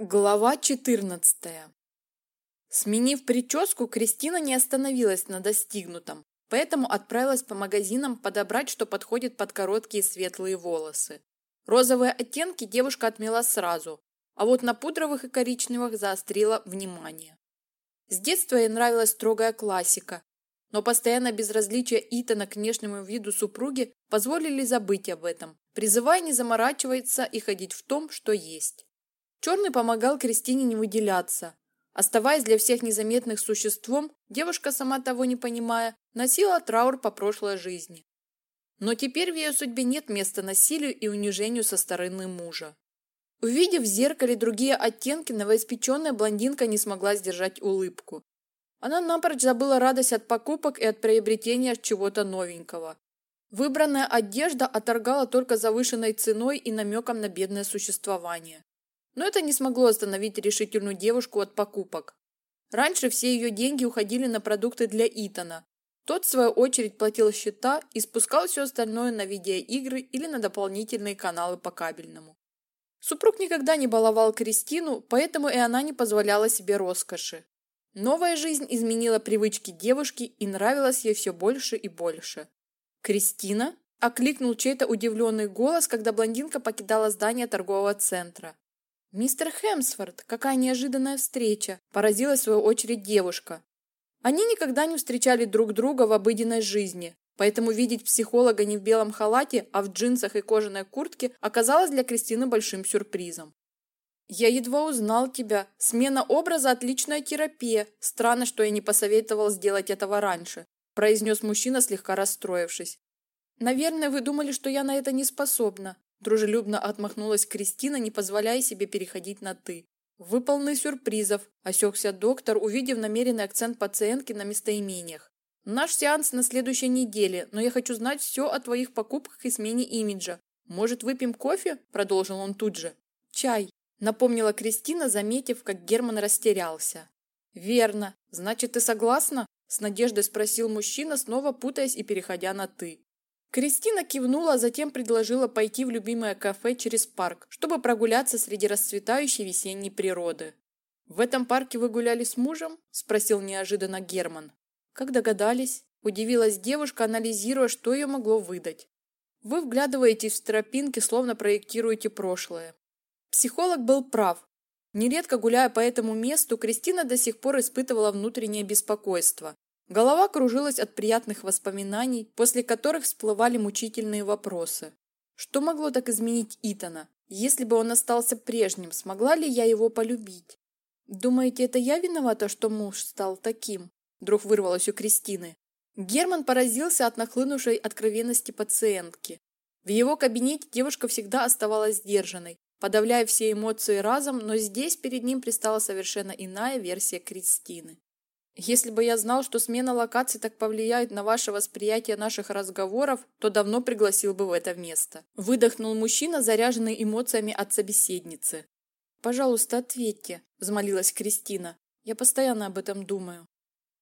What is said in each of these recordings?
Глава 14. Сменив прическу, Кристина не остановилась на достигнутом, поэтому отправилась по магазинам подобрать, что подходит под короткие светлые волосы. Розовые оттенки девушка отмела сразу, а вот на пудровых и коричневых заострила внимание. С детства ей нравилась строгая классика, но постоянно безразличие Итана к внешнему виду супруги позволили забыть об этом, призывая не заморачиваться и ходить в том, что есть. Черный помогал Кристине не выделяться. Оставаясь для всех незаметных существом, девушка, сама того не понимая, носила траур по прошлой жизни. Но теперь в ее судьбе нет места насилию и унижению со стороны мужа. Увидев в зеркале другие оттенки, новоиспеченная блондинка не смогла сдержать улыбку. Она напрочь забыла радость от покупок и от приобретения чего-то новенького. Выбранная одежда оторгала только завышенной ценой и намеком на бедное существование. Но это не смогло остановить решительную девушку от покупок. Раньше все ее деньги уходили на продукты для Итана. Тот, в свою очередь, платил счета и спускал все остальное на видеоигры или на дополнительные каналы по кабельному. Супруг никогда не баловал Кристину, поэтому и она не позволяла себе роскоши. Новая жизнь изменила привычки девушки и нравилась ей все больше и больше. «Кристина?» – окликнул чей-то удивленный голос, когда блондинка покидала здание торгового центра. «Мистер Хемсворт, какая неожиданная встреча!» – поразилась в свою очередь девушка. Они никогда не встречали друг друга в обыденной жизни, поэтому видеть психолога не в белом халате, а в джинсах и кожаной куртке оказалось для Кристины большим сюрпризом. «Я едва узнал тебя. Смена образа – отличная терапия. Странно, что я не посоветовал сделать этого раньше», – произнес мужчина, слегка расстроившись. «Наверное, вы думали, что я на это не способна. Дружелюбно отмахнулась Кристина, не позволяя себе переходить на «ты». «Вы полны сюрпризов», – осекся доктор, увидев намеренный акцент пациентки на местоимениях. «Наш сеанс на следующей неделе, но я хочу знать все о твоих покупках и смене имиджа. Может, выпьем кофе?» – продолжил он тут же. «Чай», – напомнила Кристина, заметив, как Герман растерялся. «Верно. Значит, ты согласна?» – с надеждой спросил мужчина, снова путаясь и переходя на «ты». Кристина кивнула, а затем предложила пойти в любимое кафе через парк, чтобы прогуляться среди расцветающей весенней природы. «В этом парке вы гуляли с мужем?» – спросил неожиданно Герман. «Как догадались?» – удивилась девушка, анализируя, что ее могло выдать. «Вы вглядываетесь в тропинки, словно проектируете прошлое». Психолог был прав. Нередко гуляя по этому месту, Кристина до сих пор испытывала внутреннее беспокойство. Голова кружилась от приятных воспоминаний, после которых всплывали мучительные вопросы. Что могло так изменить Итана? Если бы он остался прежним, смогла ли я его полюбить? Думаете, это я виновата, что муж стал таким? Вдруг вырвалось у Кристины. Герман поразился от нахлынувшей откровенности пациентки. В его кабинете девушка всегда оставалась сдержанной, подавляя все эмоции разом, но здесь перед ним пристала совершенно иная версия Кристины. Если бы я знал, что смена локации так повлияет на ваше восприятие наших разговоров, то давно пригласил бы в это место. Выдохнул мужчина, заряженный эмоциями от собеседницы. «Пожалуйста, ответьте», – взмолилась Кристина. «Я постоянно об этом думаю».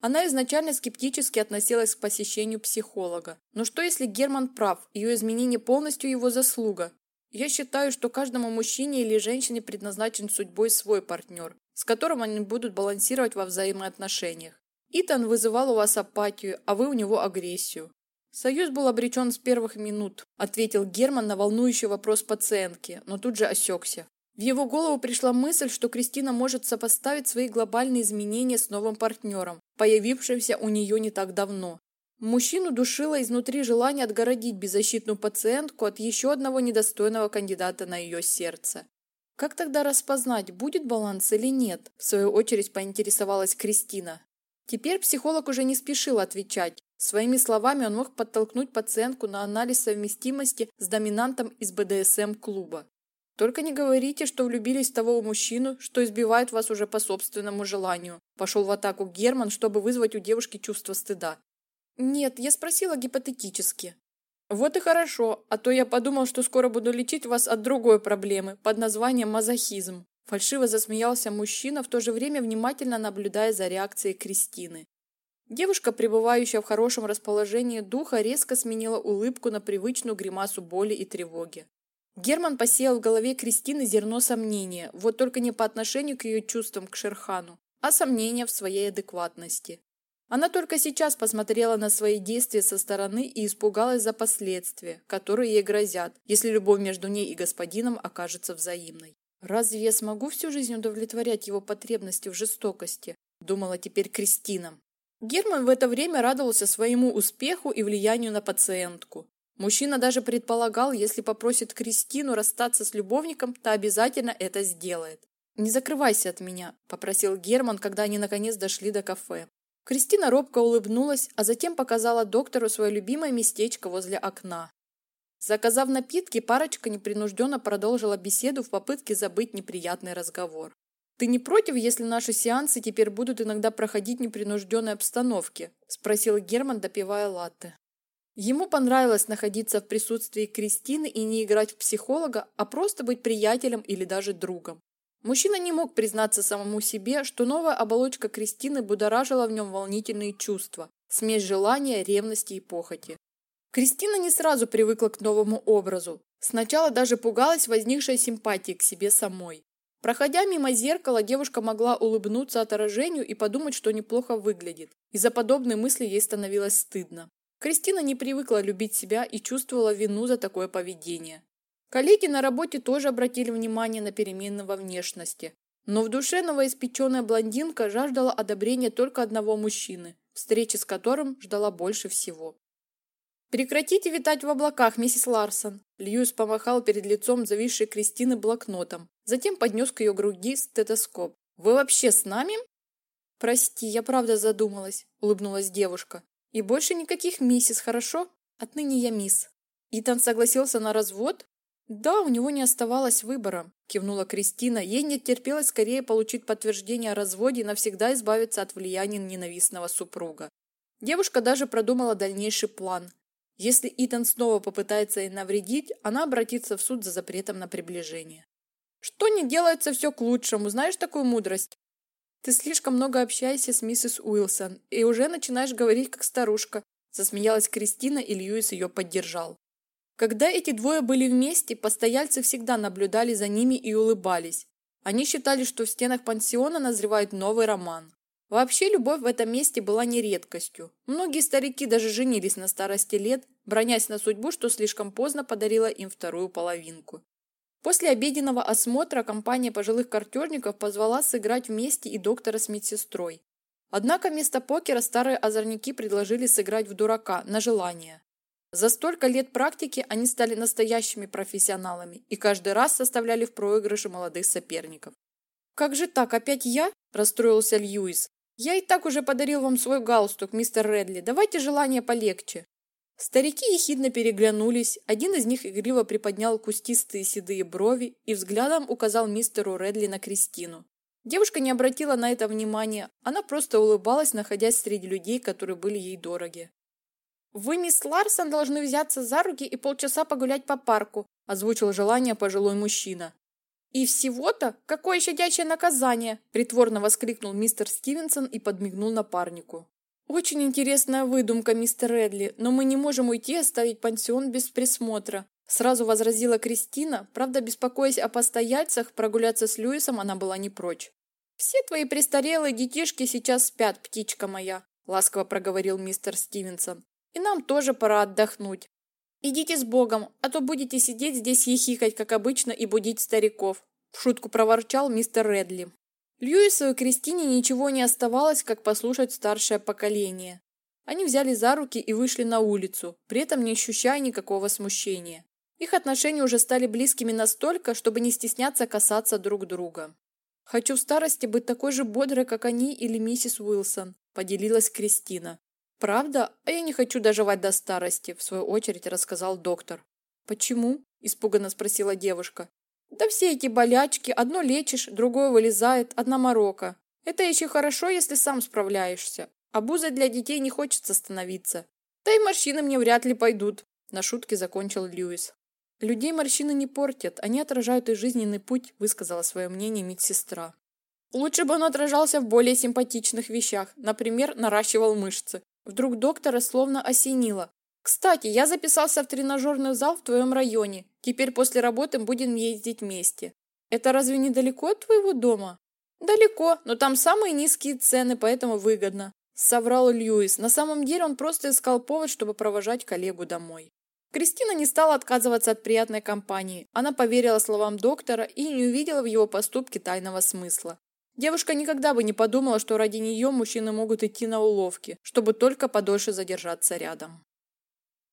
Она изначально скептически относилась к посещению психолога. Но что если Герман прав, ее изменение полностью его заслуга? Я считаю, что каждому мужчине или женщине предназначен судьбой свой партнер с которым они будут балансировать во взаимоотношениях. Итан вызывал у вас апатию, а вы у него агрессию. Союз был обречен с первых минут, ответил Герман на волнующий вопрос пациентки, но тут же осекся. В его голову пришла мысль, что Кристина может сопоставить свои глобальные изменения с новым партнером, появившимся у нее не так давно. Мужчину душило изнутри желание отгородить беззащитную пациентку от еще одного недостойного кандидата на ее сердце. Как тогда распознать, будет баланс или нет? В свою очередь поинтересовалась Кристина. Теперь психолог уже не спешил отвечать. Своими словами он мог подтолкнуть пациентку на анализ совместимости с доминантом из БДСМ-клуба. Только не говорите, что влюбились в того мужчину, что избивает вас уже по собственному желанию. Пошел в атаку Герман, чтобы вызвать у девушки чувство стыда. Нет, я спросила гипотетически. Вот и хорошо, а то я подумал, что скоро буду лечить вас от другой проблемы под названием мазохизм. Фальшиво засмеялся мужчина, в то же время внимательно наблюдая за реакцией Кристины. Девушка, пребывающая в хорошем расположении духа, резко сменила улыбку на привычную гримасу боли и тревоги. Герман посеял в голове Кристины зерно сомнения, вот только не по отношению к ее чувствам к Шерхану, а сомнения в своей адекватности. Она только сейчас посмотрела на свои действия со стороны и испугалась за последствия, которые ей грозят, если любовь между ней и господином окажется взаимной. «Разве я смогу всю жизнь удовлетворять его потребности в жестокости?» – думала теперь Кристина. Герман в это время радовался своему успеху и влиянию на пациентку. Мужчина даже предполагал, если попросит Кристину расстаться с любовником, то обязательно это сделает. «Не закрывайся от меня», – попросил Герман, когда они наконец дошли до кафе. Кристина робко улыбнулась, а затем показала доктору свое любимое местечко возле окна. Заказав напитки, парочка непринужденно продолжила беседу в попытке забыть неприятный разговор. «Ты не против, если наши сеансы теперь будут иногда проходить в непринужденной обстановке?» – спросил Герман, допивая латте. Ему понравилось находиться в присутствии Кристины и не играть в психолога, а просто быть приятелем или даже другом. Мужчина не мог признаться самому себе, что новая оболочка Кристины будоражила в нем волнительные чувства, смесь желания, ревности и похоти. Кристина не сразу привыкла к новому образу. Сначала даже пугалась возникшей симпатии к себе самой. Проходя мимо зеркала, девушка могла улыбнуться отражению и подумать, что неплохо выглядит. Из-за подобной мысли ей становилось стыдно. Кристина не привыкла любить себя и чувствовала вину за такое поведение. Коллеги на работе тоже обратили внимание на перемены во внешности. Но в душе новоиспеченная блондинка жаждала одобрения только одного мужчины, встречи с которым ждала больше всего. «Прекратите витать в облаках, миссис Ларсон!» Льюис помахал перед лицом зависшей Кристины блокнотом, затем поднес к ее груди стетоскоп. «Вы вообще с нами?» «Прости, я правда задумалась», — улыбнулась девушка. И больше никаких миссис, хорошо? Отныне я мисс. Итан согласился на развод? Да, у него не оставалось выбора, кивнула Кристина. Ей не терпелось скорее получить подтверждение о разводе и навсегда избавиться от влияния ненавистного супруга. Девушка даже продумала дальнейший план. Если Итан снова попытается ей навредить, она обратится в суд за запретом на приближение. Что не делается все к лучшему, знаешь такую мудрость? Ты слишком много общаешься с миссис Уилсон и уже начинаешь говорить как старушка, засмеялась Кристина, и Льюис ее поддержал. Когда эти двое были вместе, постояльцы всегда наблюдали за ними и улыбались. Они считали, что в стенах пансиона назревает новый роман. Вообще любовь в этом месте была не редкостью. Многие старики даже женились на старости лет, бронясь на судьбу, что слишком поздно подарила им вторую половинку. После обеденного осмотра компания пожилых картежников позвала сыграть вместе и доктора с медсестрой. Однако вместо покера старые озорники предложили сыграть в дурака на желание. За столько лет практики они стали настоящими профессионалами и каждый раз составляли в проигрыше молодых соперников. «Как же так, опять я?» – расстроился Льюис. «Я и так уже подарил вам свой галстук, мистер Редли. Давайте желание полегче». Старики ехидно переглянулись, один из них игриво приподнял кустистые седые брови и взглядом указал мистеру Редли на Кристину. Девушка не обратила на это внимания, она просто улыбалась, находясь среди людей, которые были ей дороги. «Вы, мисс Ларсон, должны взяться за руки и полчаса погулять по парку», озвучил желание пожилой мужчина. «И всего-то? Какое щадящее наказание!» притворно воскликнул мистер Стивенсон и подмигнул напарнику. «Очень интересная выдумка, мистер Редли, но мы не можем уйти и оставить пансион без присмотра», сразу возразила Кристина, правда, беспокоясь о постояльцах, прогуляться с Льюисом она была не прочь. «Все твои престарелые детишки сейчас спят, птичка моя», ласково проговорил мистер Стивенсон. «И нам тоже пора отдохнуть. Идите с Богом, а то будете сидеть здесь ехикать, как обычно, и будить стариков», в шутку проворчал мистер Редли. Льюису и Кристине ничего не оставалось, как послушать старшее поколение. Они взяли за руки и вышли на улицу, при этом не ощущая никакого смущения. Их отношения уже стали близкими настолько, чтобы не стесняться касаться друг друга. «Хочу в старости быть такой же бодрой, как они или миссис Уилсон», – поделилась Кристина. «Правда? А я не хочу доживать до старости», – в свою очередь рассказал доктор. «Почему?» – испуганно спросила девушка. Да все эти болячки, одно лечишь, другое вылезает, одна морока. Это еще хорошо, если сам справляешься. А бузой для детей не хочется становиться. Да и морщины мне вряд ли пойдут. На шутке закончил Льюис. Людей морщины не портят, они отражают их жизненный путь, высказала свое мнение медсестра. Лучше бы он отражался в более симпатичных вещах, например, наращивал мышцы. Вдруг доктора словно осенило. Кстати, я записался в тренажерный зал в твоем районе. Теперь после работы будем ездить вместе. Это разве недалеко от твоего дома? Далеко, но там самые низкие цены, поэтому выгодно. Соврал Льюис. На самом деле он просто искал повод, чтобы провожать коллегу домой. Кристина не стала отказываться от приятной компании. Она поверила словам доктора и не увидела в его поступке тайного смысла. Девушка никогда бы не подумала, что ради нее мужчины могут идти на уловки, чтобы только подольше задержаться рядом.